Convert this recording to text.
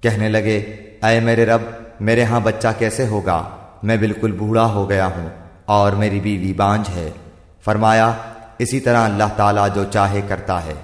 کہنے لگے، اے میرے رب، میرے ہاں بچہ کیسے ہوگا؟ میں بالکل بوڑھا ہو گیا ہوں اور میری بیوی بانج ہے۔ فرمایا، اسی طرح اللہ تعالیٰ جو چاہے کرتا ہے۔